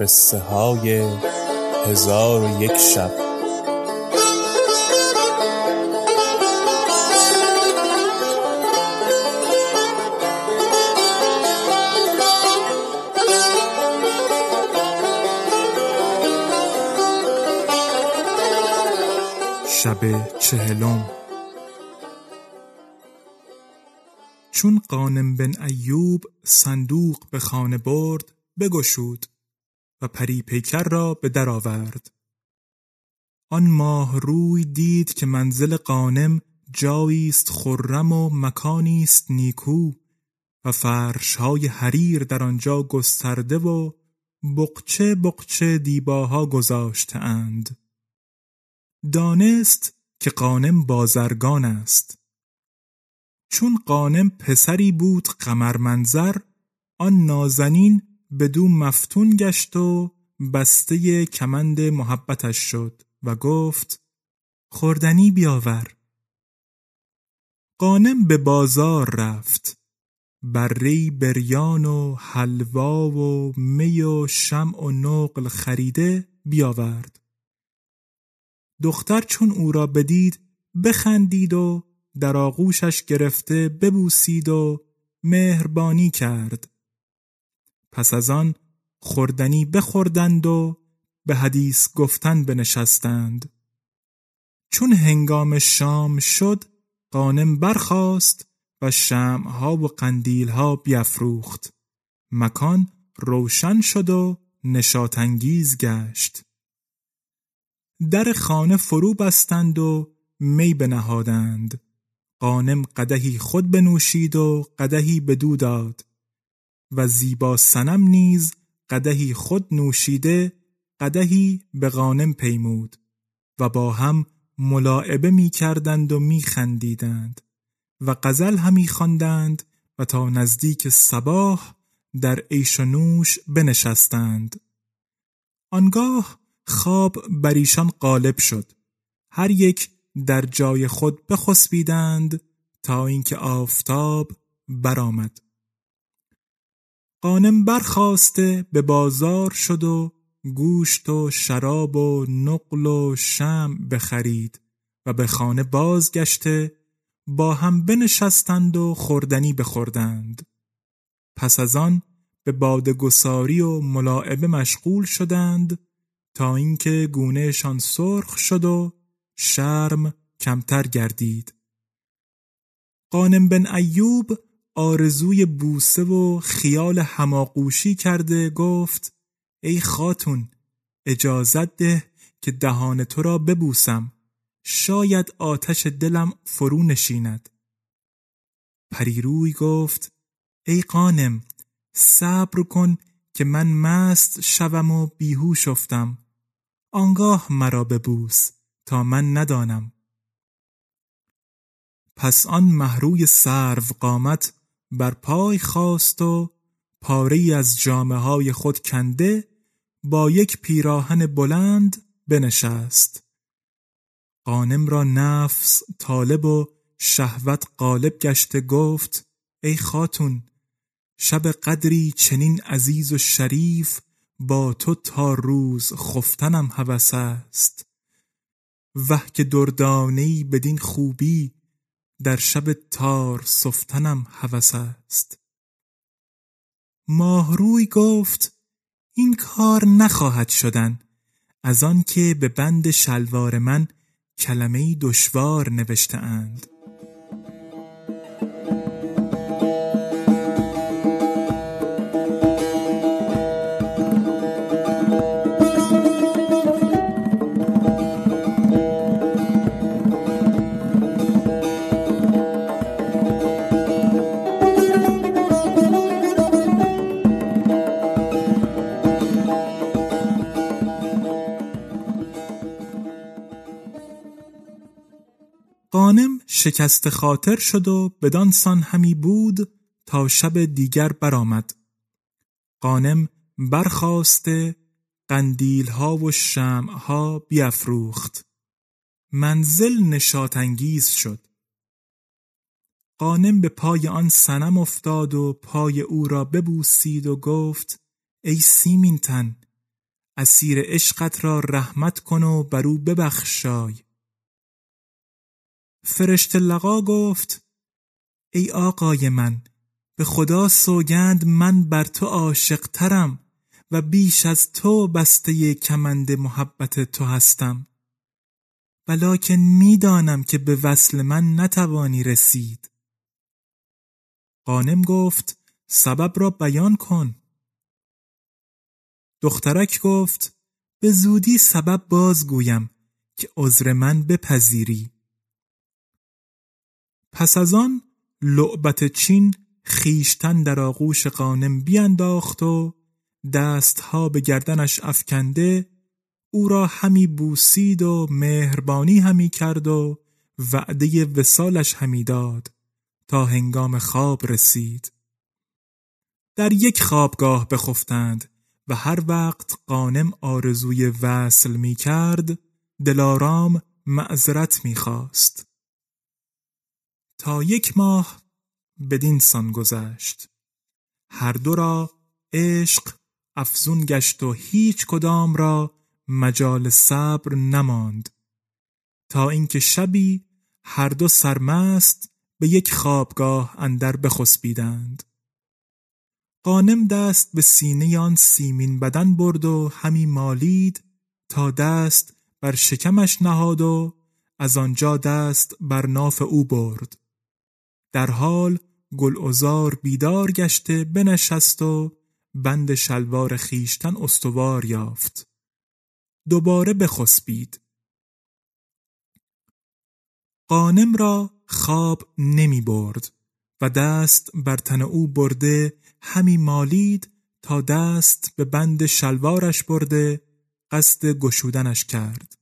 قصه های هزار و یک شب. شب چهلم. چون قانم بن ایوب صندوق به خانه برد بگشود. و پری پیکر را به در آورد. آن ماه روی دید که منزل قانم جایی است خرم و مکانی است نیکو و فرشهای حریر در آنجا گسترده و بقچه بقچه دیباها گذاشته اند. دانست که قانم بازرگان است. چون قانم پسری بود قمر منظر آن نازنین بدو مفتون گشت و بسته کمند محبتش شد و گفت خوردنی بیاور. قانم به بازار رفت. بره بریان و حلوا و می و شمع و نقل خریده بیاورد. دختر چون او را بدید بخندید و در آغوشش گرفته ببوسید و مهربانی کرد. پس از آن خوردنی بخوردند و به حدیث گفتن بنشستند. چون هنگام شام شد قانم برخاست و شمعها و قندیلها بیافروخت مکان روشن شد و نشاتانگیز گشت. در خانه فرو بستند و می بنهادند. قانم قدهی خود بنوشید و قدهی بدو داد. و زیبا سنم نیز قدهی خود نوشیده قدهی به قانم پیمود و با هم ملاعبه می کردند و می خندیدند و غزل همی خواندند و تا نزدیک صباح در عیش و نوش بنشستند. آنگاه خواب بر ایشان غالب شد. هر یک در جای خود بخسبیدند تا اینکه آفتاب برآمد. قانم برخواسته به بازار شد و گوشت و شراب و نقل و شم بخرید و به خانه بازگشته با هم بنشستند و خوردنی بخوردند. پس از آن به بادگساری و ملاعبه مشغول شدند تا اینکه گونهشان سرخ شد و شرم کمتر گردید. قانم بن ایوب آرزوی بوسه و خیال هماغوشی کرده گفت ای خاتون اجازت ده که دهان تو را ببوسم. شاید آتش دلم فرو نشیند. پریروی گفت ای قانم صبر کن که من مست شوم و بیهوش افتم. آنگاه مرا ببوس تا من ندانم. پس آن محروی سرو قامت بر پای خواست و پاره از جامعه های خود کنده با یک پیراهن بلند بنشست. قانم را نفس طالب و شهوت غالب گشته گفت ای خاتون شب قدری چنین عزیز و شریف با تو تا روز خفتنم هوس است. وه که بدین خوبی در شب تار صفتنم هوس است. ماهروی گفت این کار نخواهد شدن از آنکه به بند شلوار من کلمه دشوار نوشته اند. شکست خاطر شد و بدانسان همی بود تا شب دیگر برآمد. قانم برخواسته قندیل ها و شمع ها بیافروخت منزل نشاط انگیز شد. قانم به پای آن سنم افتاد و پای او را ببوسید و گفت ای سیمین تن اسیر عشقت را رحمت کن و بر او ببخشای. فرشته لقا گفت ای آقای من به خدا سوگند من بر تو عاشق ترم و بیش از تو بسته کمند محبت تو هستم. ولیکن می‌دانم که به وصل من نتوانی رسید. قانم گفت سبب را بیان کن. دخترک گفت به زودی سبب بازگویم که عذر من بپذیری. پس از آن لعبت چین خیشتن در آغوش قانم بینداخت و دستها به گردنش افکنده او را همی بوسید و مهربانی همی کرد و وعده وسالش همی داد تا هنگام خواب رسید در یک خوابگاه بخفتند و هر وقت قانم آرزوی وصل می کرد دلارام معذرت می خواست. تا یک ماه بدین سان گذشت. هر دو را عشق افزون گشت و هیچ کدام را مجال صبر نماند. تا اینکه شبی هر دو سرمست به یک خوابگاه اندر بخسبیدند. قانم دست به سینه آن سیمین بدن برد و همی مالید تا دست بر شکمش نهاد و از آنجا دست بر ناف او برد. در حال گلعزار بیدار گشته بنشست و بند شلوار خیشتن استوار یافت. دوباره بخسبید. قانم را خواب نمی برد و دست بر تن او برده همی مالید تا دست به بند شلوارش برده قصد گشودنش کرد.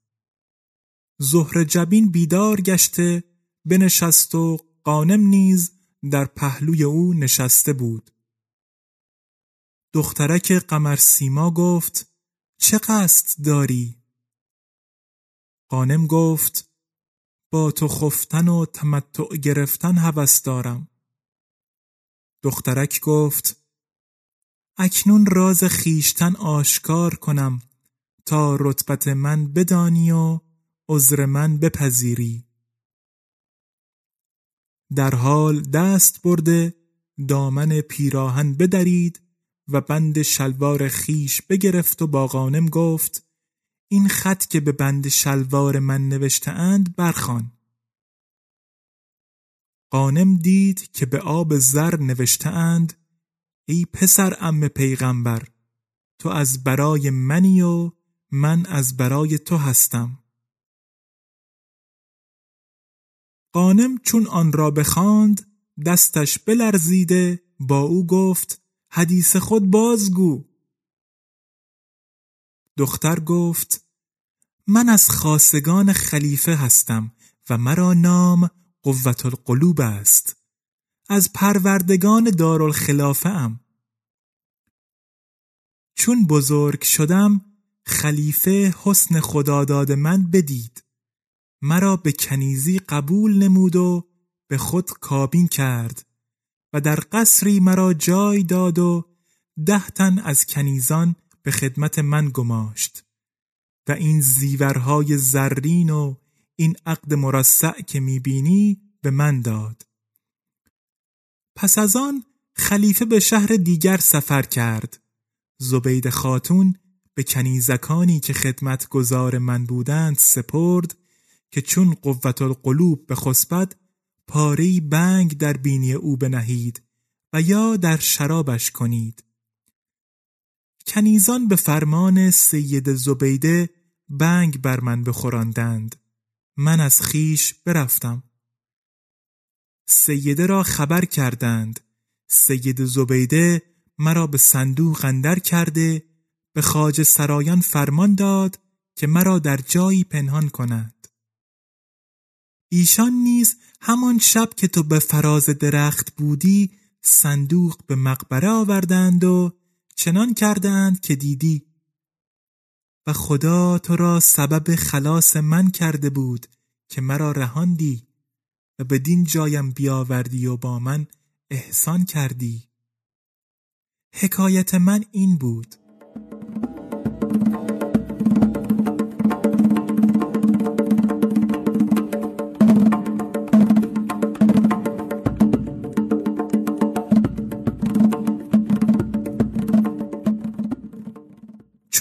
زهر جبین بیدار گشته بنشست و قانم نیز در پهلوی او نشسته بود. دخترک قمر سیما گفت چه قصد داری؟ قانم گفت با تو خفتن و تمتع گرفتن هوس دارم. دخترک گفت اکنون راز خیشتن آشکار کنم تا رتبت من بدانی و عذر من بپذیری. در حال دست برده دامن پیراهن بدرید و بند شلوار خیش بگرفت و با غانم گفت این خط که به بند شلوار من نوشته اند برخان قانم دید که به آب زر نوشته اند ای پسر ام پیغمبر تو از برای منی و من از برای تو هستم. قانم چون آن را بخواند دستش بلرزیده با او گفت حدیث خود بازگو. دختر گفت من از خاصگان خلیفه هستم و مرا نام قوت القلوب است. از پروردگان دارالخلافه ام. چون بزرگ شدم خلیفه حسن خداداد من بدید. مرا به کنیزی قبول نمود و به خود کابین کرد و در قصری مرا جای داد و ده تن از کنیزان به خدمت من گماشت و این زیورهای زرین و این عقد مرصع که می‌بینی به من داد. پس از آن خلیفه به شهر دیگر سفر کرد. زبید خاتون به کنیزکانی که خدمت گذار من بودند سپرد که چون قوت القلوب به خسبت پاره بنگ در بینی او بنهید و یا در شرابش کنید. کنیزان به فرمان سید زبیده بنگ بر من بخوراندند. من از خیش برفتم. سیده را خبر کردند. سید زبیده مرا به صندوق اندر کرده به خاج سرایان فرمان داد که مرا در جایی پنهان کند. ایشان نیز همان شب که تو به فراز درخت بودی صندوق به مقبره آوردند و چنان کردند که دیدی. و خدا تو را سبب خلاص من کرده بود که مرا رهاندی و بدین جایم بیاوردی و با من احسان کردی. حکایت من این بود.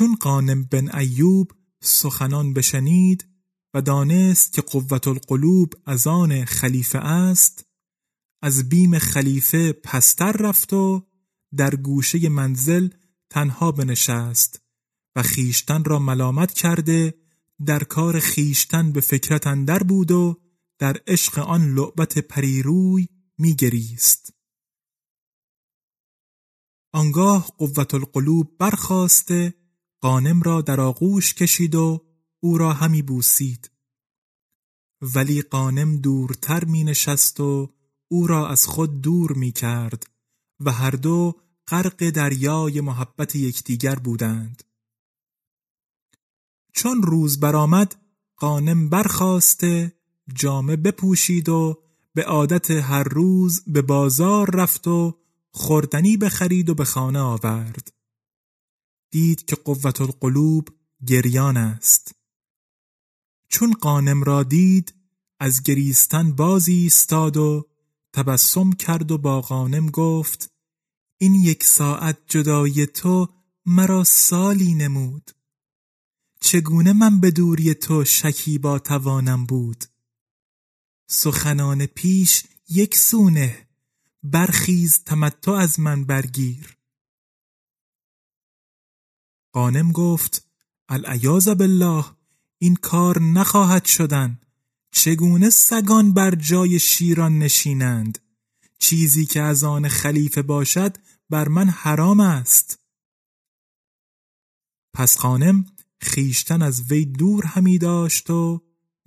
چون قانم بن ایوب سخنان بشنید و دانست که قوت القلوب از آن خلیفه است از بیم خلیفه پستر رفت و در گوشه منزل تنها بنشست و خیشتن را ملامت کرده در کار خیشتن به فکرت اندر بود و در عشق آن لعبت پریروی میگریست. آنگاه قوت القلوب برخواسته قانم را در آغوش کشید و او را همی بوسید. ولی قانم دورتر می نشست و او را از خود دور می کرد و هر دو غرق دریای محبت یکدیگر بودند. چون روز برآمد قانم برخواسته جامه بپوشید و به عادت هر روز به بازار رفت و خوردنی بخرید و به خانه آورد. دید که قوت القلوب گریان است. چون قانم را دید از گریستن بازی ایستاد و تبسم کرد و با قانم گفت این یک ساعت جدای تو مرا سالی نمود. چگونه من به دوری تو شکیبا توانم بود؟ سخنان پیش یک سونه برخیز تمتع از من برگیر. قانم گفت العیاذ بالله این کار نخواهد شدن. چگونه سگان بر جای شیران نشینند؟ چیزی که از آن خلیفه باشد بر من حرام است. پس خانم خیشتن از وی دور همی داشت و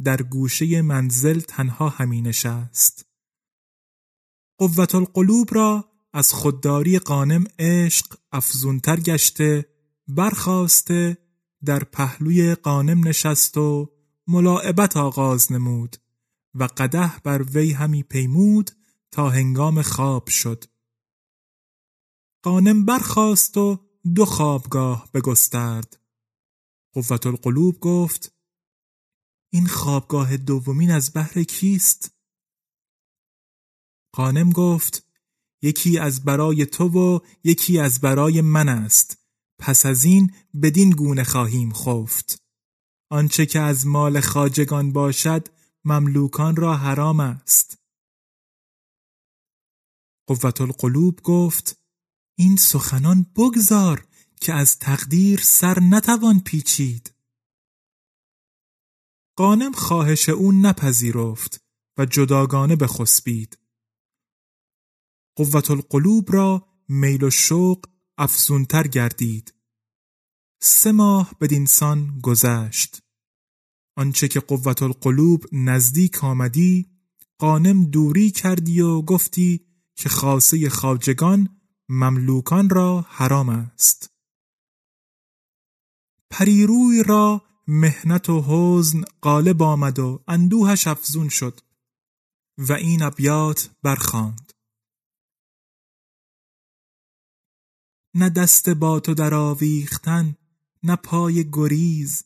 در گوشه منزل تنها همی نشست. قوت القلوب را از خودداری قانم عشق افزونتر گشته برخواسته در پهلوی قانم نشست و ملاعبت آغاز نمود و قده بر وی همی پیمود تا هنگام خواب شد. قانم برخاست و دو خوابگاه بگسترد. قوت القلوب گفت این خوابگاه دومین از بهر کیست؟ قانم گفت یکی از برای تو و یکی از برای من است. پس از این بدین گونه خواهیم خفت. آنچه که از مال خاجگان باشد مملوکان را حرام است. قوت القلوب گفت این سخنان بگذار که از تقدیر سر نتوان پیچید. قانم خواهش او نپذیرفت و جداگانه بخسبید. قوت القلوب را میل و شوق افزونتر گردید. سه ماه بدینسان گذشت. آنچه که قوت القلوب نزدیک آمدی قانم دوری کردی و گفتی که خاصه خاجگان مملوکان را حرام است. پریروی را مهنت و حزن غالب آمد و اندوهش افزون شد و این ابیات برخاند. نه دست با تو در آویختن نه پای گریز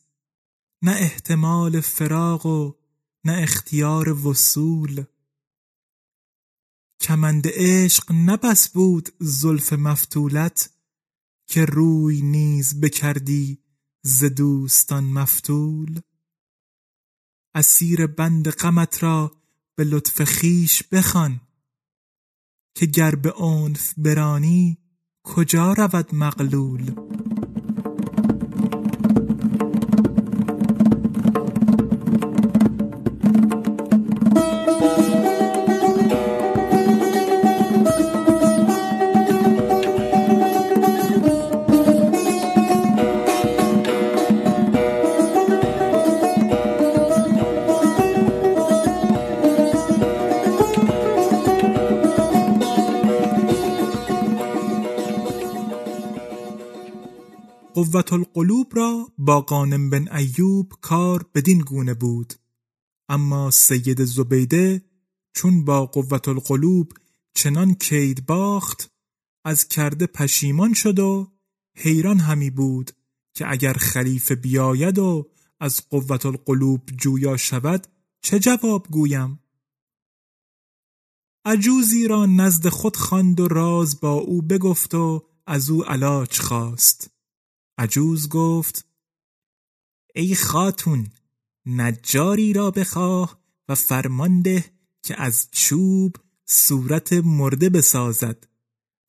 نه احتمال فراغ و نه اختیار وصول. کمند عشق نبس بود زلف مفتولت که روی نیز بکردی ز دوستان مفتول. اسیر بند غمت را به لطف خیش بخوان که گر به عنف برانی کجا رود مغلول؟ قوت القلوب را با قانم بن ایوب کار بدین گونه بود. اما سید زبیده چون با قوت القلوب چنان کید باخت از کرده پشیمان شد و حیران همی بود که اگر خلیفه بیاید و از قوت القلوب جویا شود چه جواب گویم؟ عجوزی را نزد خود خواند و راز با او بگفت و از او علاج خواست. عجوز گفت ای خاتون نجاری را بخواه و فرمانده که از چوب صورت مرده بسازد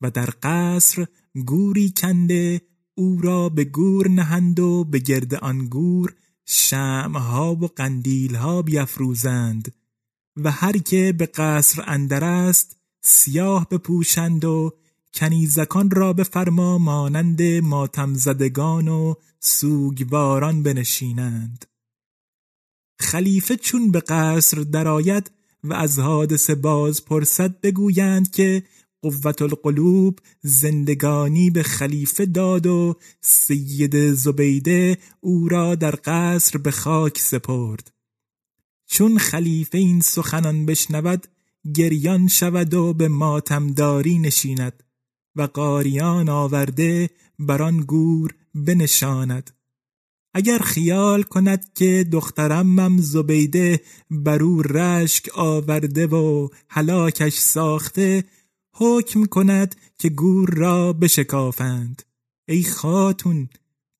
و در قصر گوری کنده او را به گور نهند و به گرد آن گور شمها و قندیلها بیافروزند و هر که به قصر اندر است سیاه بپوشند و کنیزکان را به فرما مانند ماتم زدگان و سوگواران بنشینند. خلیفه چون به قصر درآید و از حادثه باز پرسد بگویند که قوت القلوب زندگانی به خلیفه داد و سید زبیده او را در قصر به خاک سپرد. چون خلیفه این سخنان بشنود گریان شود و به ماتمداری نشیند. و قاریان آورده بر آن گور بنشاند. اگر خیال کند که دخترمم زبیده بر او رشک آورده و هلاکش ساخته حکم کند که گور را بشکافند. ای خاتون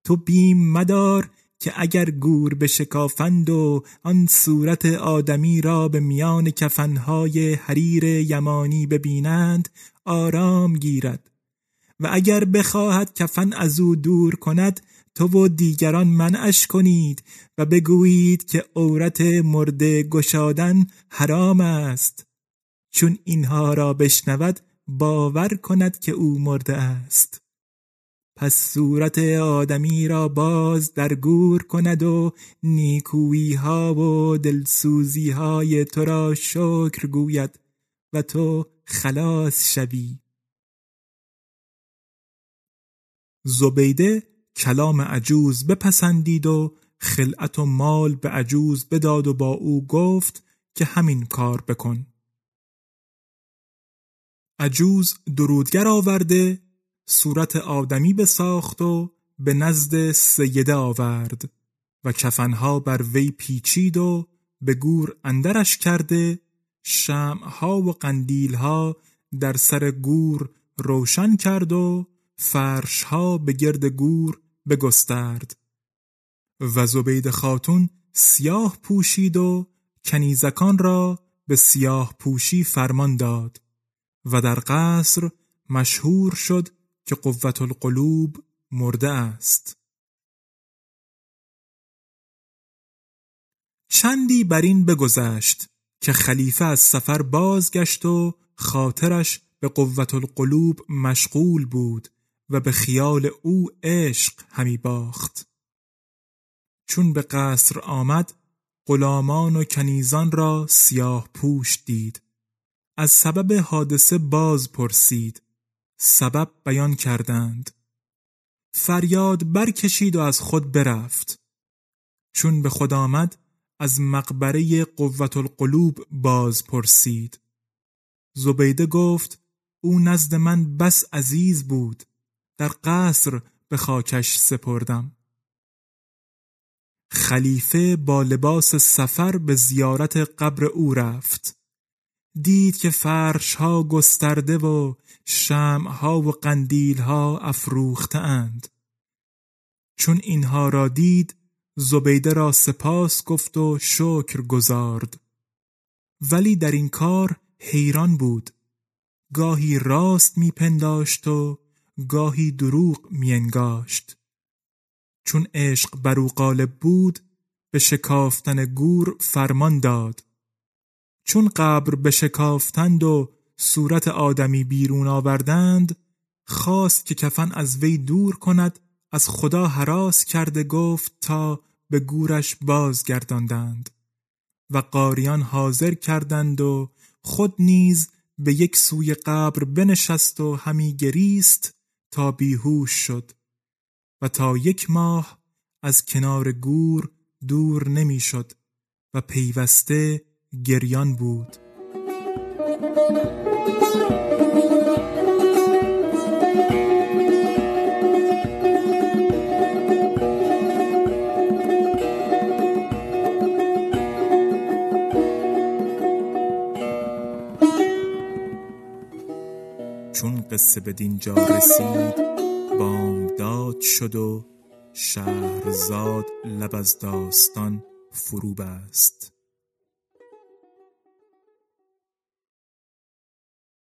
تو بیم مدار که اگر گور بشکافند و آن صورت آدمی را به میان کفنهای حریر یمانی ببینند آرام گیرد. و اگر بخواهد کفن از او دور کند تو و دیگران منعش کنید و بگویید که عورت مرده گشادن حرام است. چون اینها را بشنود باور کند که او مرده است. پس صورت آدمی را باز در گور کند و نیکویی ها و دلسوزی های تو را شکر گوید و تو خلاص شوی. زبیده کلام عجوز بپسندید و خلعت و مال به عجوز بداد و با او گفت که همین کار بکن. عجوز درودگر آورده صورت آدمی بساخت و به نزد سیده آورد و کفنها بر وی پیچید و به گور اندرش کرده شمعها و قندیلها در سر گور روشن کرد و فرشها به گرد گور بگسترد. و زبید خاتون سیاه پوشید و کنیزکان را به سیاه پوشی فرمان داد و در قصر مشهور شد که قوت القلوب مرده است. چندی بر این بگذشت که خلیفه از سفر بازگشت و خاطرش به قوت القلوب مشغول بود و به خیال او عشق همی باخت. چون به قصر آمد غلامان و کنیزان را سیاه پوش دید. از سبب حادثه باز پرسید. سبب بیان کردند. فریاد برکشید و از خود برفت. چون به خود آمد از مقبره قوت القلوب باز پرسید. زبیده گفت او نزد من بس عزیز بود در قصر به خاکش سپردم. خلیفه با لباس سفر به زیارت قبر او رفت. دید که فرش ها گسترده و شمع ها و قندیل ها افروخته اند چون اینها را دید زبیده را سپاس گفت و شکر گذارد ولی در این کار حیران بود. گاهی راست میپنداشت و گاهی دروغ مینگاشت. چون عشق بر او غالب بود به شکافتن گور فرمان داد. چون قبر به شکافتند و صورت آدمی بیرون آوردند خواست که کفن از وی دور کند از خدا حراس کرده گفت تا به گورش بازگرداندند و قاریان حاضر کردند و خود نیز به یک سوی قبر بنشست و همی گریست تا بیهوش شد و تا یک ماه از کنار گور دور نمی‌شد و پیوسته گریان بود. قصه به دینجا رسید. بامداد شد و شهرزاد لب از داستان فروب است